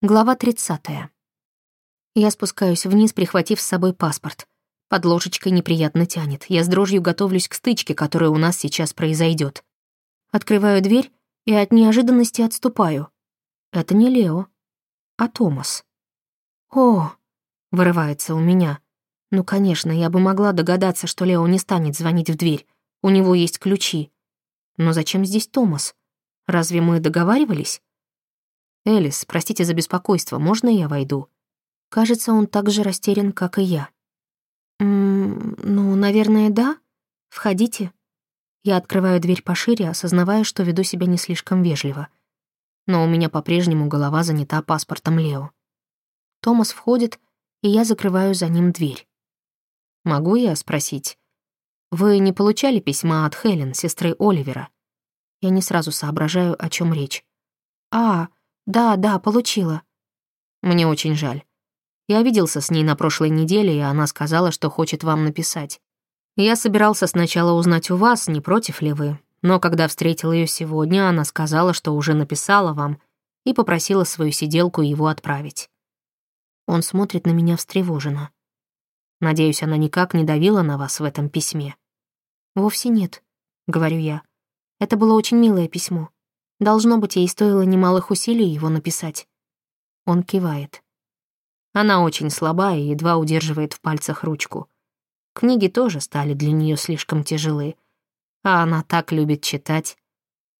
Глава 30. Я спускаюсь вниз, прихватив с собой паспорт. Под ложечкой неприятно тянет. Я с дрожью готовлюсь к стычке, которая у нас сейчас произойдет. Открываю дверь и от неожиданности отступаю. Это не Лео, а Томас. «О!» — вырывается у меня. Ну, конечно, я бы могла догадаться, что Лео не станет звонить в дверь. У него есть ключи. Но зачем здесь Томас? Разве мы договаривались? «Элис, простите за беспокойство, можно я войду?» Кажется, он так же растерян, как и я. «Ммм, ну, наверное, да. Входите». Я открываю дверь пошире, осознавая, что веду себя не слишком вежливо. Но у меня по-прежнему голова занята паспортом Лео. Томас входит, и я закрываю за ним дверь. «Могу я спросить? Вы не получали письма от Хелен, сестры Оливера?» Я не сразу соображаю, о чем речь. «А, «Да, да, получила». «Мне очень жаль. Я виделся с ней на прошлой неделе, и она сказала, что хочет вам написать. Я собирался сначала узнать у вас, не против ли вы, но когда встретил ее сегодня, она сказала, что уже написала вам и попросила свою сиделку его отправить. Он смотрит на меня встревоженно. Надеюсь, она никак не давила на вас в этом письме. «Вовсе нет», — говорю я. «Это было очень милое письмо. Должно быть, ей стоило немалых усилий его написать. Он кивает. Она очень слаба и едва удерживает в пальцах ручку. Книги тоже стали для нее слишком тяжелы. А она так любит читать.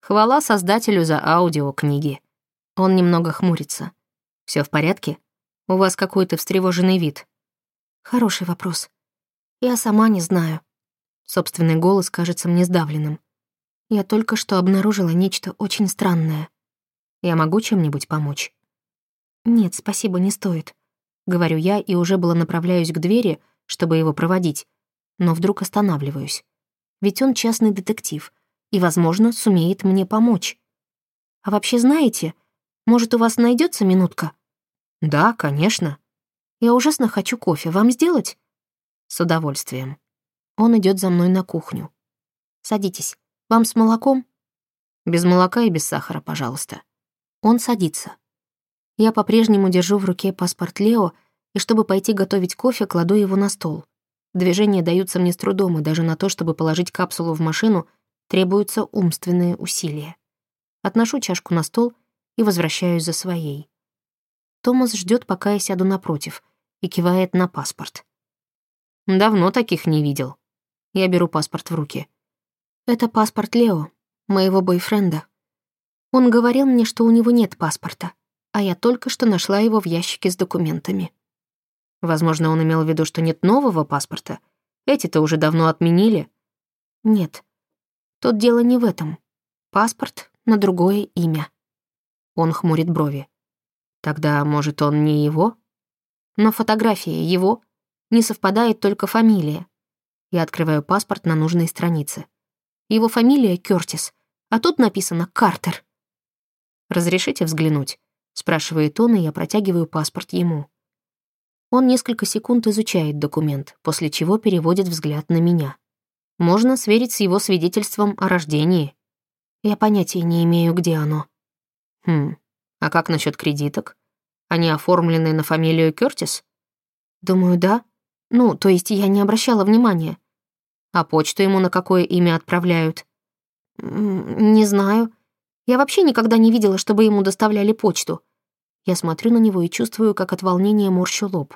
Хвала создателю за аудиокниги. Он немного хмурится. Все в порядке? У вас какой-то встревоженный вид. Хороший вопрос. Я сама не знаю. Собственный голос кажется мне сдавленным. Я только что обнаружила нечто очень странное. Я могу чем-нибудь помочь? Нет, спасибо, не стоит. Говорю я и уже было направляюсь к двери, чтобы его проводить, но вдруг останавливаюсь. Ведь он частный детектив и, возможно, сумеет мне помочь. А вообще знаете, может, у вас найдется минутка? Да, конечно. Я ужасно хочу кофе. Вам сделать? С удовольствием. Он идет за мной на кухню. Садитесь. Вам с молоком? Без молока и без сахара, пожалуйста. Он садится. Я по-прежнему держу в руке паспорт Лео, и чтобы пойти готовить кофе, кладу его на стол. Движения даются мне с трудом, и даже на то, чтобы положить капсулу в машину, требуются умственные усилия. Отношу чашку на стол и возвращаюсь за своей. Томас ждет, пока я сяду напротив, и кивает на паспорт. Давно таких не видел. Я беру паспорт в руки. Это паспорт Лео, моего бойфренда. Он говорил мне, что у него нет паспорта, а я только что нашла его в ящике с документами. Возможно, он имел в виду, что нет нового паспорта. Эти-то уже давно отменили. Нет. Тут дело не в этом. Паспорт на другое имя. Он хмурит брови. Тогда, может, он не его? Но фотография его. Не совпадает только фамилия. Я открываю паспорт на нужной странице. Его фамилия Кёртис, а тут написано Картер. «Разрешите взглянуть?» — спрашивает он, и я протягиваю паспорт ему. Он несколько секунд изучает документ, после чего переводит взгляд на меня. Можно сверить с его свидетельством о рождении. Я понятия не имею, где оно. Хм, а как насчет кредиток? Они оформлены на фамилию Кёртис? Думаю, да. Ну, то есть я не обращала внимания. А почту ему на какое имя отправляют? Не знаю. Я вообще никогда не видела, чтобы ему доставляли почту. Я смотрю на него и чувствую, как от волнения морщу лоб.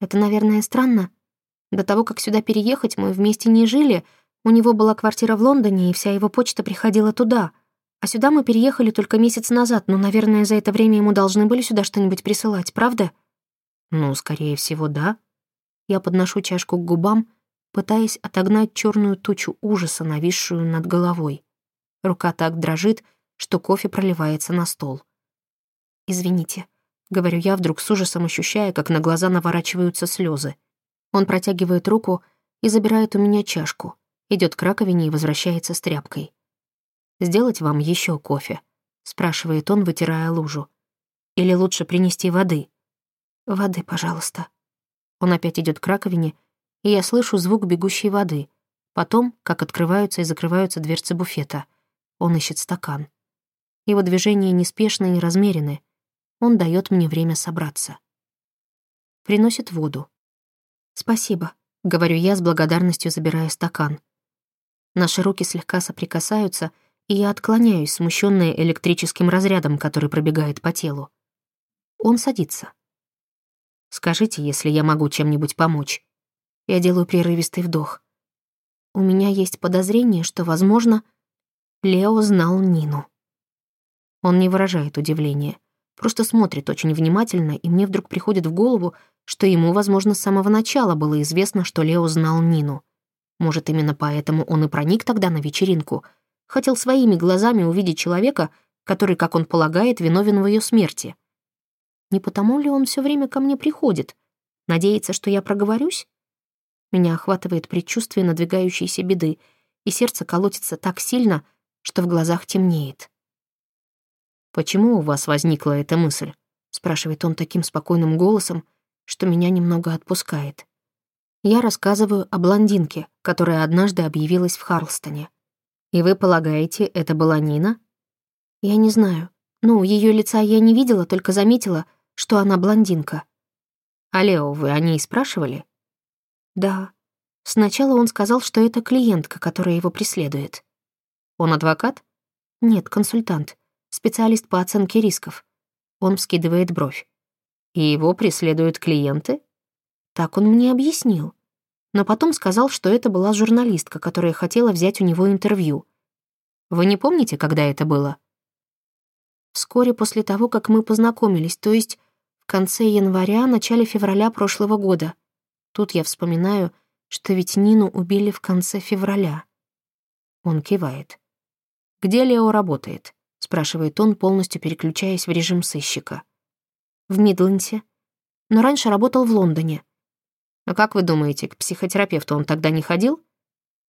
Это, наверное, странно. До того, как сюда переехать, мы вместе не жили. У него была квартира в Лондоне, и вся его почта приходила туда. А сюда мы переехали только месяц назад, но, наверное, за это время ему должны были сюда что-нибудь присылать, правда? Ну, скорее всего, да. Я подношу чашку к губам, пытаясь отогнать черную тучу ужаса, нависшую над головой. Рука так дрожит, что кофе проливается на стол. «Извините», — говорю я, вдруг с ужасом ощущая, как на глаза наворачиваются слезы. Он протягивает руку и забирает у меня чашку, идет к раковине и возвращается с тряпкой. «Сделать вам еще кофе?» — спрашивает он, вытирая лужу. «Или лучше принести воды?» «Воды, пожалуйста». Он опять идет к раковине и я слышу звук бегущей воды. Потом, как открываются и закрываются дверцы буфета. Он ищет стакан. Его движения неспешные и размерены. Он дает мне время собраться. Приносит воду. «Спасибо», — говорю я с благодарностью, забирая стакан. Наши руки слегка соприкасаются, и я отклоняюсь, смущенная электрическим разрядом, который пробегает по телу. Он садится. «Скажите, если я могу чем-нибудь помочь». Я делаю прерывистый вдох. У меня есть подозрение, что, возможно, Лео знал Нину. Он не выражает удивления, просто смотрит очень внимательно, и мне вдруг приходит в голову, что ему, возможно, с самого начала было известно, что Лео знал Нину. Может, именно поэтому он и проник тогда на вечеринку, хотел своими глазами увидеть человека, который, как он полагает, виновен в ее смерти. Не потому ли он все время ко мне приходит? Надеется, что я проговорюсь? Меня охватывает предчувствие надвигающейся беды, и сердце колотится так сильно, что в глазах темнеет. «Почему у вас возникла эта мысль?» — спрашивает он таким спокойным голосом, что меня немного отпускает. Я рассказываю о блондинке, которая однажды объявилась в Харлстоне. «И вы полагаете, это была Нина?» «Я не знаю. Ну, ее лица я не видела, только заметила, что она блондинка». «А Лео, вы о ней спрашивали?» «Да. Сначала он сказал, что это клиентка, которая его преследует». «Он адвокат?» «Нет, консультант специалист по оценке рисков. Он вскидывает бровь. И его преследуют клиенты? Так он мне объяснил. Но потом сказал, что это была журналистка, которая хотела взять у него интервью. Вы не помните, когда это было? Вскоре после того, как мы познакомились, то есть в конце января, начале февраля прошлого года. Тут я вспоминаю, что ведь Нину убили в конце февраля. Он кивает. Где Лео работает? спрашивает он, полностью переключаясь в режим сыщика. В Мидленсе. Но раньше работал в Лондоне. А как вы думаете, к психотерапевту он тогда не ходил?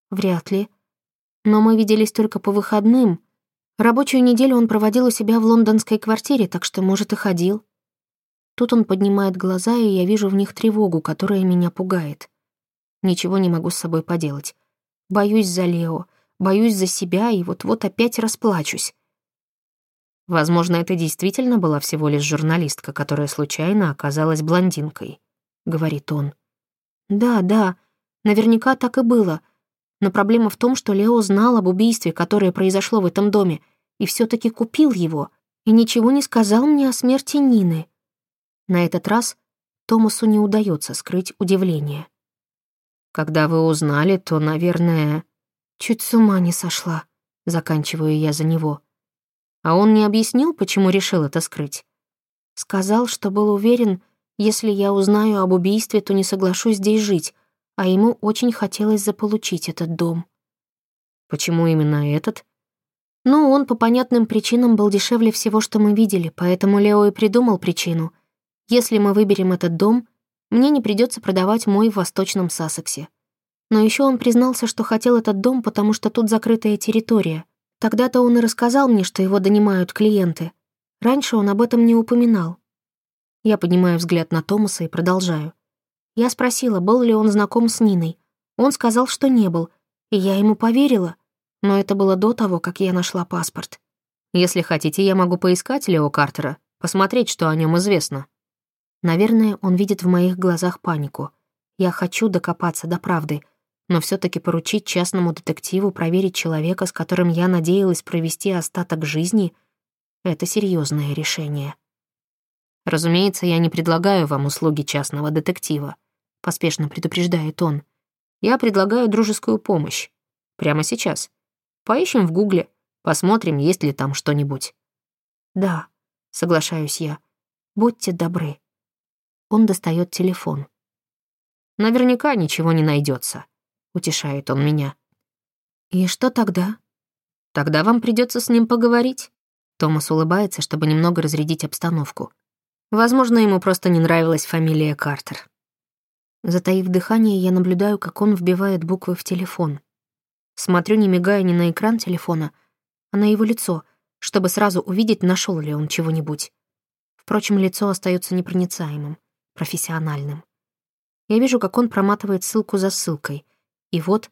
Вряд ли. Но мы виделись только по выходным. Рабочую неделю он проводил у себя в лондонской квартире, так что, может, и ходил. Тут он поднимает глаза, и я вижу в них тревогу, которая меня пугает. Ничего не могу с собой поделать. Боюсь за Лео, боюсь за себя, и вот-вот опять расплачусь. Возможно, это действительно была всего лишь журналистка, которая случайно оказалась блондинкой, — говорит он. Да, да, наверняка так и было. Но проблема в том, что Лео знал об убийстве, которое произошло в этом доме, и все таки купил его, и ничего не сказал мне о смерти Нины. На этот раз Томасу не удается скрыть удивление. Когда вы узнали, то, наверное... Чуть с ума не сошла, заканчиваю я за него. А он не объяснил, почему решил это скрыть? Сказал, что был уверен, если я узнаю об убийстве, то не соглашусь здесь жить, а ему очень хотелось заполучить этот дом. Почему именно этот? Ну, он по понятным причинам был дешевле всего, что мы видели, поэтому Лео и придумал причину. Если мы выберем этот дом, мне не придется продавать мой в Восточном Сассексе. Но еще он признался, что хотел этот дом, потому что тут закрытая территория — Тогда-то он и рассказал мне, что его донимают клиенты. Раньше он об этом не упоминал. Я поднимаю взгляд на Томаса и продолжаю. Я спросила, был ли он знаком с Ниной. Он сказал, что не был, и я ему поверила. Но это было до того, как я нашла паспорт. Если хотите, я могу поискать Лео Картера, посмотреть, что о нем известно. Наверное, он видит в моих глазах панику. Я хочу докопаться до правды — но все таки поручить частному детективу проверить человека, с которым я надеялась провести остаток жизни, это серьезное решение. «Разумеется, я не предлагаю вам услуги частного детектива», — поспешно предупреждает он. «Я предлагаю дружескую помощь. Прямо сейчас. Поищем в Гугле, посмотрим, есть ли там что-нибудь». «Да», — соглашаюсь я. «Будьте добры». Он достает телефон. «Наверняка ничего не найдется утешает он меня. «И что тогда?» «Тогда вам придется с ним поговорить». Томас улыбается, чтобы немного разрядить обстановку. Возможно, ему просто не нравилась фамилия Картер. Затаив дыхание, я наблюдаю, как он вбивает буквы в телефон. Смотрю, не мигая ни на экран телефона, а на его лицо, чтобы сразу увидеть, нашел ли он чего-нибудь. Впрочем, лицо остается непроницаемым, профессиональным. Я вижу, как он проматывает ссылку за ссылкой — и вот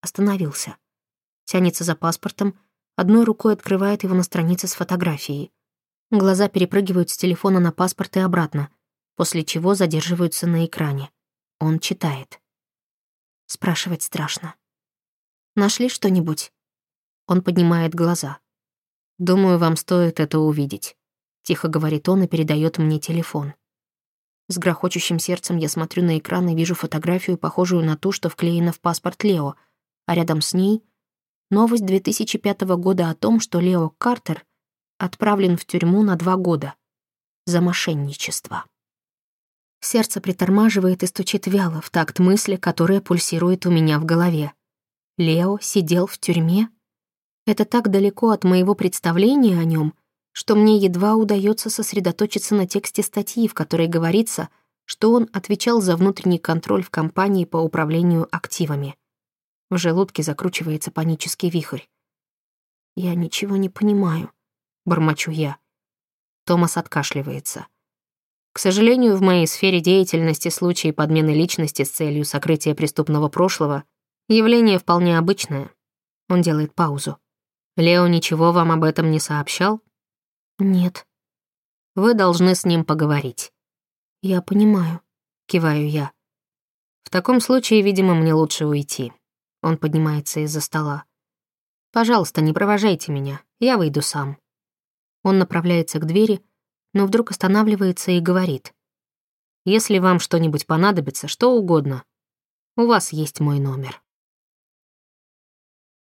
остановился. Тянется за паспортом, одной рукой открывает его на странице с фотографией. Глаза перепрыгивают с телефона на паспорт и обратно, после чего задерживаются на экране. Он читает. Спрашивать страшно. «Нашли что-нибудь?» Он поднимает глаза. «Думаю, вам стоит это увидеть», — тихо говорит он и передает мне телефон. С грохочущим сердцем я смотрю на экран и вижу фотографию, похожую на ту, что вклеена в паспорт Лео, а рядом с ней — новость 2005 года о том, что Лео Картер отправлен в тюрьму на два года за мошенничество. Сердце притормаживает и стучит вяло в такт мысли, которая пульсирует у меня в голове. Лео сидел в тюрьме? Это так далеко от моего представления о нем, что мне едва удается сосредоточиться на тексте статьи, в которой говорится, что он отвечал за внутренний контроль в компании по управлению активами. В желудке закручивается панический вихрь. «Я ничего не понимаю», — бормочу я. Томас откашливается. К сожалению, в моей сфере деятельности случаи подмены личности с целью сокрытия преступного прошлого — явление вполне обычное. Он делает паузу. Лео ничего вам об этом не сообщал? Нет. Вы должны с ним поговорить. Я понимаю, киваю я. В таком случае, видимо, мне лучше уйти. Он поднимается из-за стола. Пожалуйста, не провожайте меня, я выйду сам. Он направляется к двери, но вдруг останавливается и говорит. «Если вам что-нибудь понадобится, что угодно, у вас есть мой номер».